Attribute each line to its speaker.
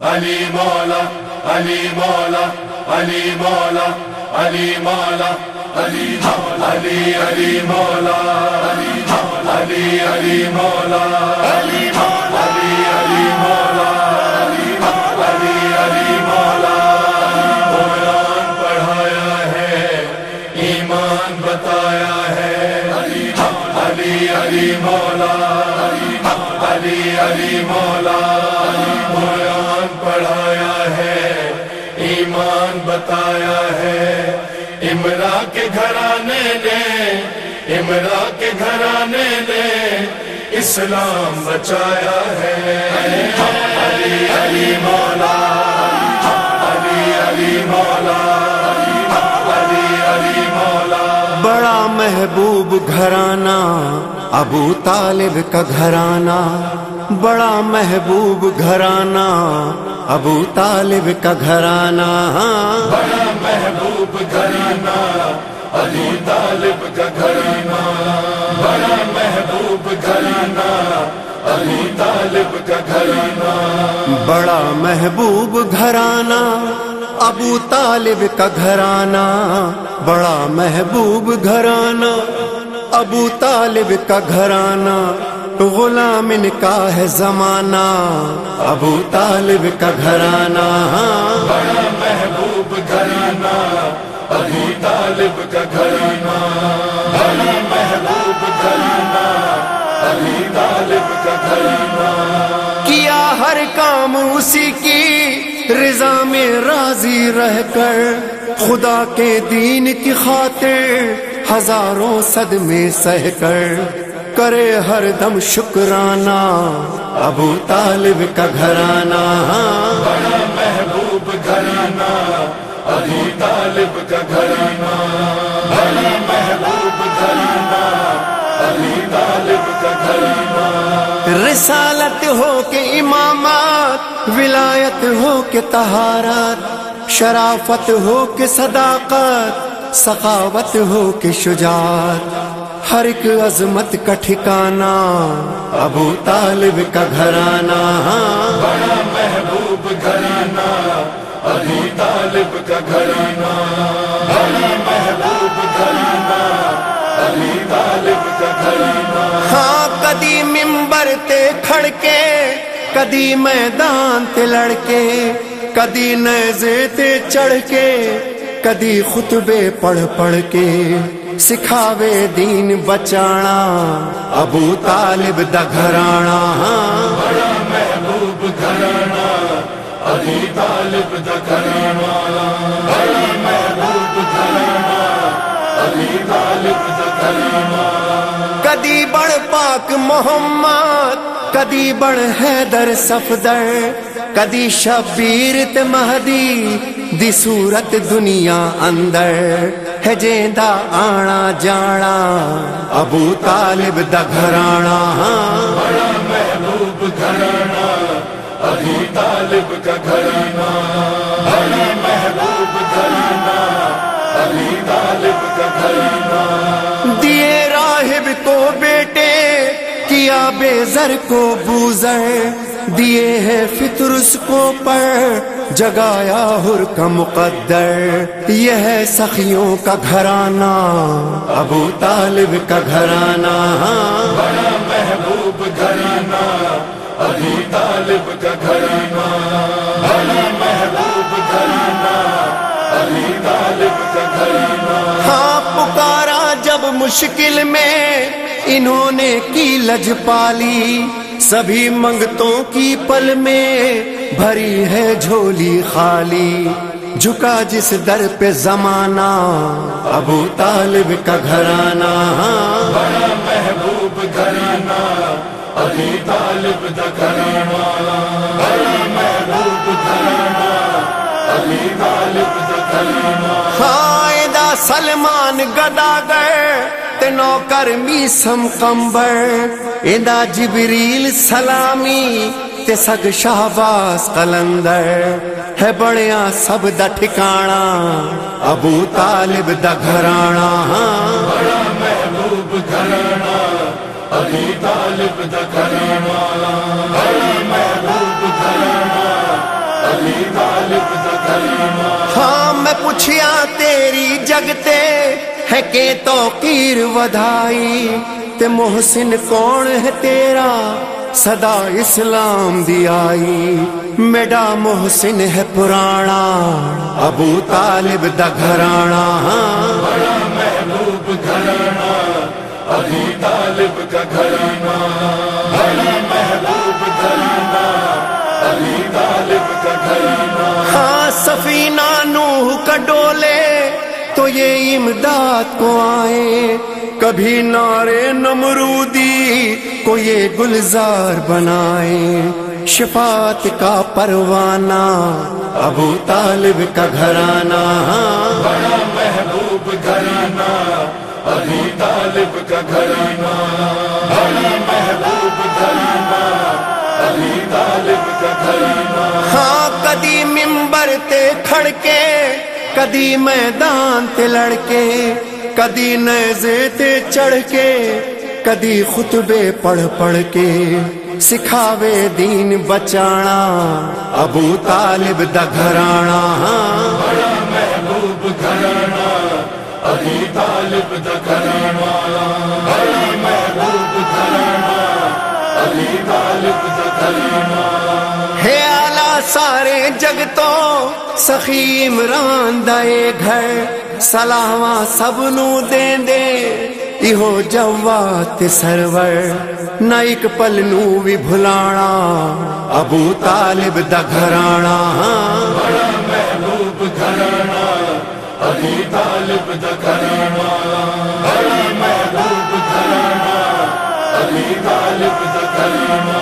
Speaker 1: علی مولا علی مولا علی مولا علی مولا علی علی علی مولا علی علی علی مولا علی علی علی مولا علی علی علی مولا قرآن پڑھایا ہے ایمان بتایا ہے علی علی علی مولا، علی علی مولا قرآن پڑھایا ہے، ایمان بتایا ہے۔ امرا کے گھرانے نے، امرا کے گھرانے نے اسلام بچایا ہے۔ علی علی مولا، علی علی مولا
Speaker 2: محبوب گھرانہ ابو طالب کا گھرانہ۔ بڑا محبوب گھرانہ ابو طالب کا گھرانہ۔
Speaker 1: بڑا محبوب گھرانہ علی طالب کا گھرانہ۔ بڑا محبوب گھرانہ علی طالب کا گھرانہ۔
Speaker 2: بڑا محبوب گھرانہ۔ ابو طالب کا گھرانہ، بڑا محبوب گھرانہ۔ ابو طالب کا گھرانہ، غلام ان کا ہے زمانہ۔ ابو طالب کا گھرانہ،
Speaker 1: بڑا محبوب گھرانہ۔ علی طالب کا گھرانہ، بڑا محبوب گھرانہ۔ علی طالب کا گھرانہ۔
Speaker 2: کیا ہر کام اسی کی؟ رضا میں راضی رہ کر خدا کے دین کی خاطر ہزاروں صدمے سہ کر کرے ہر دم شکرانہ ابو طالب کا گھرانہ۔
Speaker 1: بڑا محبوب گھرانہ علی طالب کا گھرانہ۔ بڑا محبوب گھرانہ علی طالب کا گھرانہ۔
Speaker 2: رسالت ہو کے امامات، ولایت ہو کے تہارت شرافت ہو کے صداقت، سخاوت ہو کے شجاعت۔ ہر ایک عظمت کا ٹھکانہ، ابو طالب کا گھرانہ۔
Speaker 1: بڑا محبوب گھرانہ علی طالب کا گھرانہ۔ بڑا محبوب گھرانہ۔
Speaker 2: ہاں کدی ممبر تے کھڑ کے کدی میدان تے لڑکے، کدی نیزے تے چڑھ کے کدی خطبے پڑھ پڑھ کے سکھاوے دین بچانا، ابو طالب دا گھرانا
Speaker 1: ہاں۔ بڑا محبوب گھرانہ علی طالب دا گھرانہ
Speaker 2: پاک محمد کدی بڑ حیدر صفدر کدی شبیر تے مہدی دی صورت دنیا اندر۔ ہے جیندا آنا جانا ابو طالب دا گھرانا۔
Speaker 1: بڑا محبوب گھرانہ علی طالب کا گھرانہ بڑا محبوب گھرانہ علی طالب کا گھرانہ
Speaker 2: دیے راہب کو بیٹے کیا بے زر کو بوزر دیے ہے فطرس کو پر جگایا ہر کا مقدر۔ یہ ہے سخیوں کا گھرانہ ابو طالب کا گھرانہ۔
Speaker 1: بڑا محبوب گھرانہ علی طالب کا گھرانہ۔ بڑا محبوب گھرانہ علی طالب کا گھرانہ۔
Speaker 2: ہاں پکارا جب مشکل میں انہوں نے کی لج پالی سبھی منگتوں کی پل میں بھری ہے جھولی خالی۔ جھکا جس در پہ زمانہ ابو طالب کا گھرانہ۔
Speaker 1: بڑا محبوب گھرانہ علی طالب دا گھرانہ۔ بڑا محبوب گھرانہ علی طالب دا گھرانہ۔
Speaker 2: قائدہ سلمان گدا گئے نوکر میسم کمبر ادا جبریل سلامی تے سگ شہباز قلندر۔ ہے بڑیا سب دا ٹھکانا ابو طالب دا گھرانا
Speaker 1: بڑا محبوب گھرانا ابو طالب دا گھرانا بڑا محبوب گھرانا
Speaker 2: ابو طالب دا گھرانا ہاں میں پوچھیا تیری جگتے ہے کہ توقیر ودھائی تے محسن کون ہے تیرا؟ صدا اسلام دی آئی۔ میڈا محسن ہے پرانا۔
Speaker 1: ابو طالب دا گھرانا۔ بڑا محبوب گھرانا۔ ابو طالب کا گھرانا۔ بڑا محبوب گھرانا۔
Speaker 2: ابو طالب کا گھرانا۔ ہاں سفینہ نوح کا ڈولے۔ تو یہ امداد کو آئے۔ کبھی نارے نمرودی کو یہ گلزار بنائے۔ شفاعت کا پروانہ
Speaker 1: ابو طالب کا گھرانہ۔ بڑا محبوب گھرانہ ابو طالب کا گھرانہ۔ بڑا محبوب گھرانہ
Speaker 2: ابو طالب کا گھرانہ۔ ہاں قدیم ممبر تے کھڑکے۔ کدی میدان تے لڑکے، کدی نیزے تے چڑھ کے کدی خطبے پڑھ پڑھ کے سکھاوے دین بچانا،
Speaker 1: ابو طالب دا گھرانا۔ بڑا محبوب گھرانا ابو طالب دا گھرانا بڑا محبوب گھرانا
Speaker 2: ابو طالب دا گھرانا۔ کریں جگ تو سخیم راندے گھر سلاواں سب نو دیں دے۔ ایہو جوات سرور، نہ پل نو بھی بھلانا۔ ابو طالب دا گھرانا۔
Speaker 1: بڑا محبوب گھرانا۔ ابو طالب دا گھرانا بڑا محبوب گھرانا۔ ابو طالب دا گھرانا۔